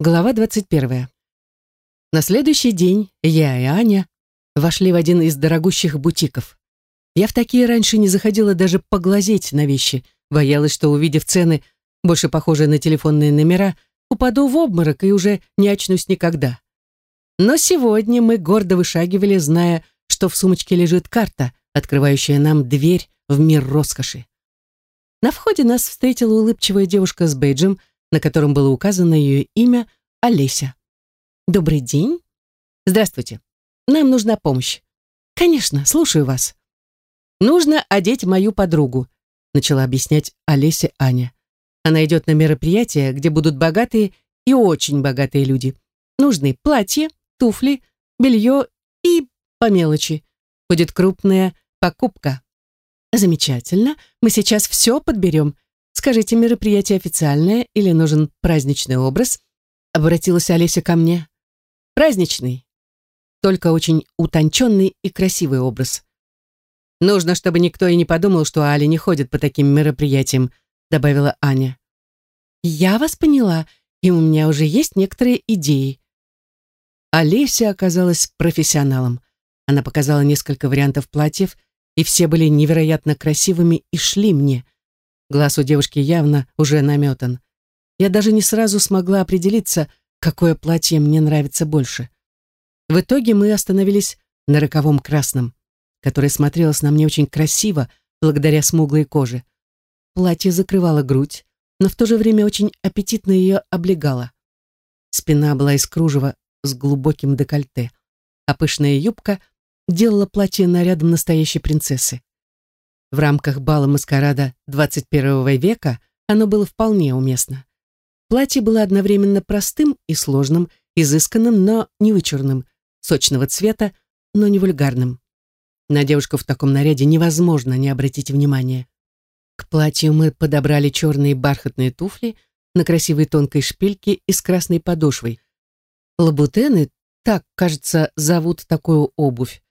Глава 21. На следующий день я и Аня вошли в один из дорогущих бутиков. Я в такие раньше не заходила даже поглазеть на вещи, боялась, что, увидев цены, больше похожие на телефонные номера, упаду в обморок и уже не очнусь никогда. Но сегодня мы гордо вышагивали, зная, что в сумочке лежит карта, открывающая нам дверь в мир роскоши. На входе нас встретила улыбчивая девушка с бейджем, на котором было указано ее имя Олеся. «Добрый день. Здравствуйте. Нам нужна помощь. Конечно, слушаю вас. Нужно одеть мою подругу», начала объяснять Олеся Аня. Она идет на мероприятие, где будут богатые и очень богатые люди. Нужны платье, туфли, белье и по мелочи. Будет крупная покупка. Замечательно. Мы сейчас все подберем. Скажите, мероприятие официальное или нужен праздничный образ? Обратилась Олеся ко мне. Праздничный. Только очень утонченный и красивый образ. Нужно, чтобы никто и не подумал, что Аля не ходит по таким мероприятиям, добавила Аня. Я вас поняла, и у меня уже есть некоторые идеи. Олеся оказалась профессионалом. Она показала несколько вариантов платьев, и все были невероятно красивыми и шли мне – Глаз у девушки явно уже наметан. Я даже не сразу смогла определиться, какое платье мне нравится больше. В итоге мы остановились на роковом красном, которое смотрелось на мне очень красиво благодаря смуглой коже. Платье закрывало грудь, но в то же время очень аппетитно ее облегало. Спина была из кружева с глубоким декольте, а пышная юбка делала платье нарядом настоящей принцессы. В рамках бала маскарада 21 века оно было вполне уместно. Платье было одновременно простым и сложным, изысканным, но не вычурным, сочного цвета, но не вульгарным. На девушку в таком наряде невозможно не обратить внимания. К платью мы подобрали черные бархатные туфли на красивой тонкой шпильке и с красной подошвой. Лабутены, так, кажется, зовут такую обувь.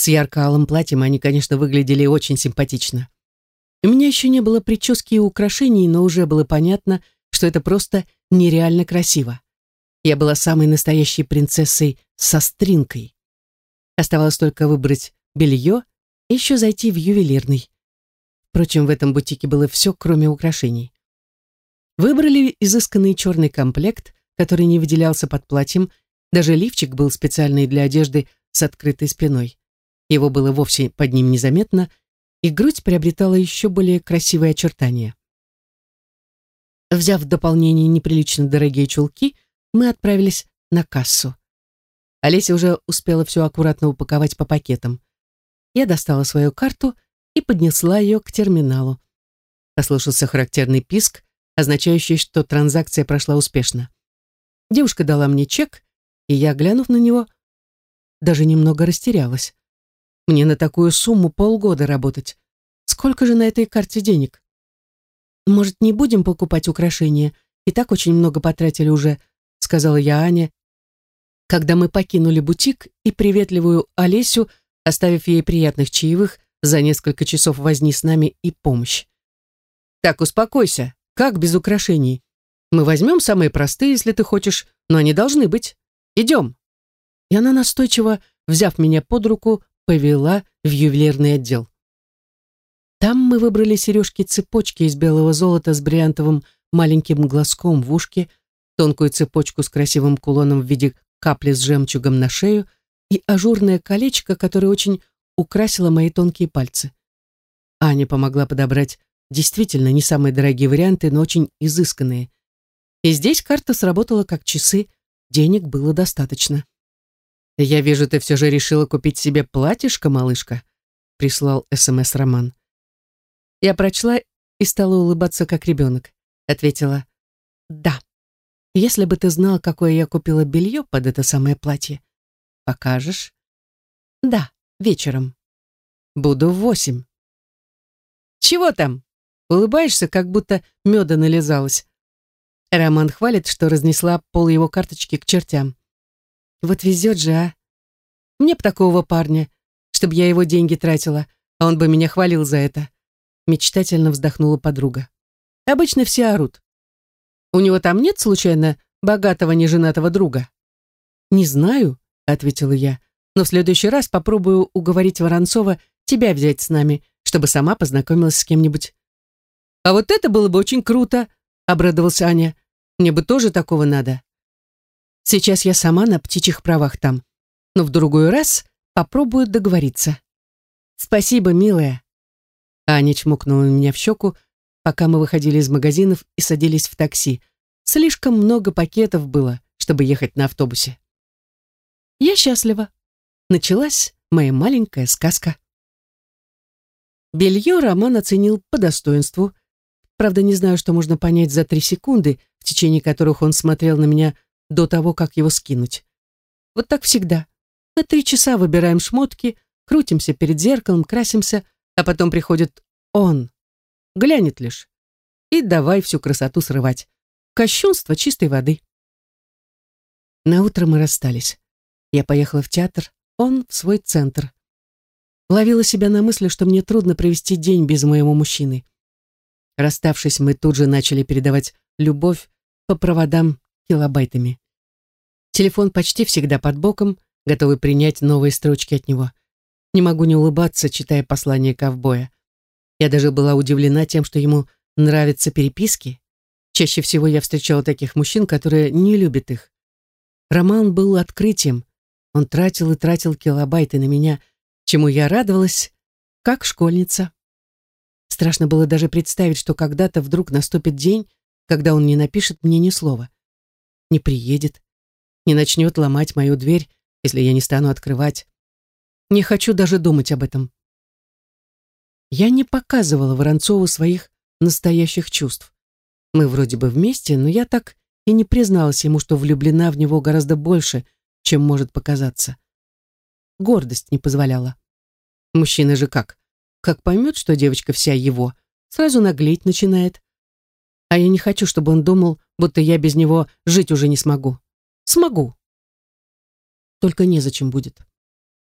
С ярко-алым платьем они, конечно, выглядели очень симпатично. У меня еще не было прически и украшений, но уже было понятно, что это просто нереально красиво. Я была самой настоящей принцессой со стринкой. Оставалось только выбрать белье и еще зайти в ювелирный. Впрочем, в этом бутике было все, кроме украшений. Выбрали изысканный черный комплект, который не выделялся под платьем, даже лифчик был специальный для одежды с открытой спиной. Его было вовсе под ним незаметно, и грудь приобретала еще более красивые очертания. Взяв в дополнение неприлично дорогие чулки, мы отправились на кассу. Олеся уже успела все аккуратно упаковать по пакетам. Я достала свою карту и поднесла ее к терминалу. Послышался характерный писк, означающий, что транзакция прошла успешно. Девушка дала мне чек, и я, глянув на него, даже немного растерялась. Мне на такую сумму полгода работать. Сколько же на этой карте денег? Может, не будем покупать украшения? И так очень много потратили уже, сказала я Ане, когда мы покинули бутик и приветливую Олесю, оставив ей приятных чаевых за несколько часов возни с нами и помощь. Так, успокойся. Как без украшений? Мы возьмем самые простые, если ты хочешь, но они должны быть. Идем. И она настойчиво, взяв меня под руку, повела в ювелирный отдел. Там мы выбрали сережки-цепочки из белого золота с бриллиантовым маленьким глазком в ушке, тонкую цепочку с красивым кулоном в виде капли с жемчугом на шею и ажурное колечко, которое очень украсило мои тонкие пальцы. Аня помогла подобрать действительно не самые дорогие варианты, но очень изысканные. И здесь карта сработала как часы, денег было достаточно. «Я вижу, ты все же решила купить себе платьишко, малышка», прислал СМС Роман. Я прочла и стала улыбаться, как ребенок. Ответила «Да». «Если бы ты знал, какое я купила белье под это самое платье, покажешь?» «Да, вечером. Буду в восемь». «Чего там?» Улыбаешься, как будто меда нализалась. Роман хвалит, что разнесла пол его карточки к чертям. Вот везет же, а. Мне б такого парня, чтобы я его деньги тратила, а он бы меня хвалил за это. Мечтательно вздохнула подруга. Обычно все орут. У него там нет, случайно, богатого неженатого друга? Не знаю, ответила я, но в следующий раз попробую уговорить Воронцова тебя взять с нами, чтобы сама познакомилась с кем-нибудь. А вот это было бы очень круто, обрадовался Аня. Мне бы тоже такого надо. Сейчас я сама на птичьих правах там, но в другой раз попробую договориться. Спасибо, милая. Аня чмокнула меня в щеку, пока мы выходили из магазинов и садились в такси. Слишком много пакетов было, чтобы ехать на автобусе. Я счастлива. Началась моя маленькая сказка. Белье Роман оценил по достоинству. Правда, не знаю, что можно понять за три секунды, в течение которых он смотрел на меня до того, как его скинуть. Вот так всегда. На три часа выбираем шмотки, крутимся перед зеркалом, красимся, а потом приходит он. Глянет лишь. И давай всю красоту срывать. Кощунство чистой воды. На утро мы расстались. Я поехала в театр, он в свой центр. Ловила себя на мысли, что мне трудно провести день без моего мужчины. Расставшись, мы тут же начали передавать любовь по проводам килобайтами. Телефон почти всегда под боком, готовый принять новые строчки от него. Не могу не улыбаться, читая послание ковбоя. Я даже была удивлена тем, что ему нравятся переписки. Чаще всего я встречала таких мужчин, которые не любят их. Роман был открытием. Он тратил и тратил килобайты на меня, чему я радовалась, как школьница. Страшно было даже представить, что когда-то вдруг наступит день, когда он не напишет мне ни слова не приедет, не начнет ломать мою дверь, если я не стану открывать. Не хочу даже думать об этом. Я не показывала Воронцову своих настоящих чувств. Мы вроде бы вместе, но я так и не призналась ему, что влюблена в него гораздо больше, чем может показаться. Гордость не позволяла. Мужчина же как? Как поймет, что девочка вся его, сразу наглеть начинает. А я не хочу, чтобы он думал, будто я без него жить уже не смогу. Смогу. Только незачем будет.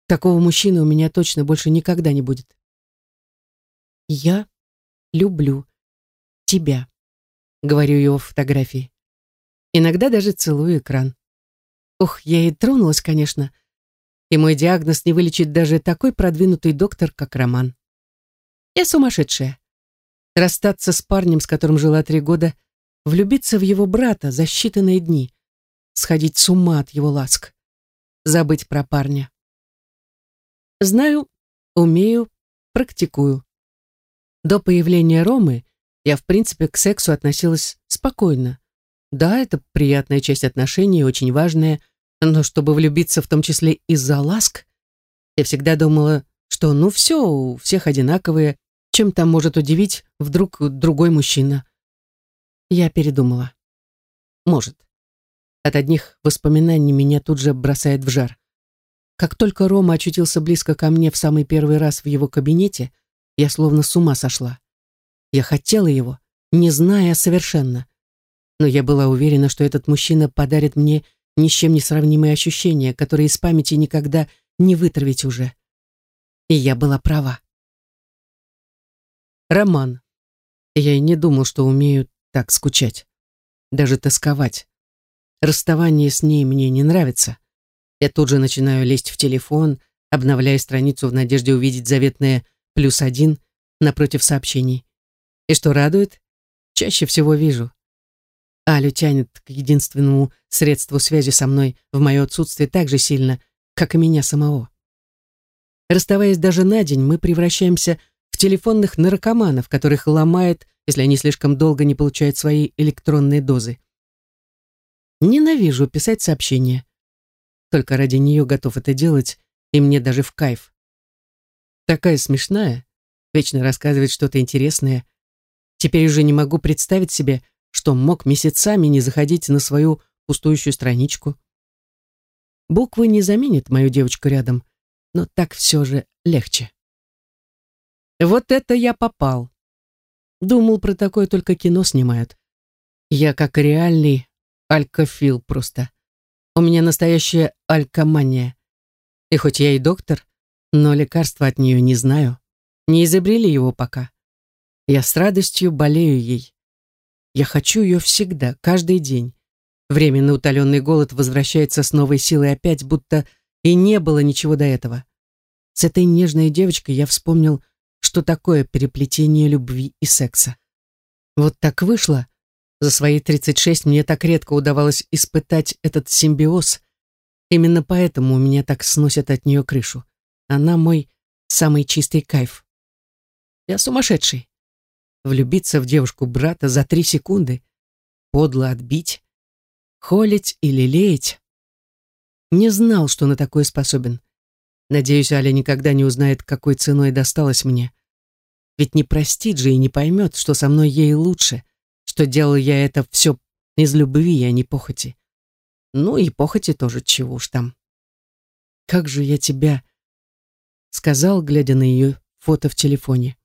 Такого мужчины у меня точно больше никогда не будет. Я люблю тебя, говорю его в фотографии. Иногда даже целую экран. Ух, я и тронулась, конечно. И мой диагноз не вылечит даже такой продвинутый доктор, как Роман. Я сумасшедшая. Расстаться с парнем, с которым жила три года, влюбиться в его брата за считанные дни, сходить с ума от его ласк, забыть про парня. Знаю, умею, практикую. До появления Ромы я, в принципе, к сексу относилась спокойно. Да, это приятная часть отношений, очень важная, но чтобы влюбиться в том числе из-за ласк, я всегда думала, что ну все, у всех одинаковые, чем там может удивить вдруг другой мужчина. Я передумала. Может. От одних воспоминаний меня тут же бросает в жар. Как только Рома очутился близко ко мне в самый первый раз в его кабинете, я словно с ума сошла. Я хотела его, не зная совершенно. Но я была уверена, что этот мужчина подарит мне ни с чем не сравнимые ощущения, которые из памяти никогда не вытравить уже. И я была права. Роман. Я и не думал, что умею так скучать, даже тосковать. Расставание с ней мне не нравится. Я тут же начинаю лезть в телефон, обновляя страницу в надежде увидеть заветное «плюс один» напротив сообщений. И что радует, чаще всего вижу. Алю тянет к единственному средству связи со мной в мое отсутствие так же сильно, как и меня самого. Расставаясь даже на день, мы превращаемся в телефонных наркоманов, которых ломает если они слишком долго не получают свои электронные дозы. Ненавижу писать сообщения. Только ради нее готов это делать, и мне даже в кайф. Такая смешная, вечно рассказывает что-то интересное. Теперь уже не могу представить себе, что мог месяцами не заходить на свою пустующую страничку. Буквы не заменят мою девочку рядом, но так все же легче. Вот это я попал. Думал, про такое только кино снимают. Я как реальный алькофил просто. У меня настоящая алькомания. И хоть я и доктор, но лекарства от нее не знаю. Не изобрели его пока. Я с радостью болею ей. Я хочу ее всегда, каждый день. Временно утоленный голод возвращается с новой силой опять, будто и не было ничего до этого. С этой нежной девочкой я вспомнил, что такое переплетение любви и секса. Вот так вышло. За свои 36 мне так редко удавалось испытать этот симбиоз. Именно поэтому у меня так сносят от нее крышу. Она мой самый чистый кайф. Я сумасшедший. Влюбиться в девушку брата за три секунды, подло отбить, холить или лелеять. Не знал, что на такое способен. Надеюсь, Аля никогда не узнает, какой ценой досталось мне. Ведь не простит же и не поймет, что со мной ей лучше, что делал я это все из любви, а не похоти. Ну и похоти тоже, чего уж там. «Как же я тебя...» — сказал, глядя на ее фото в телефоне.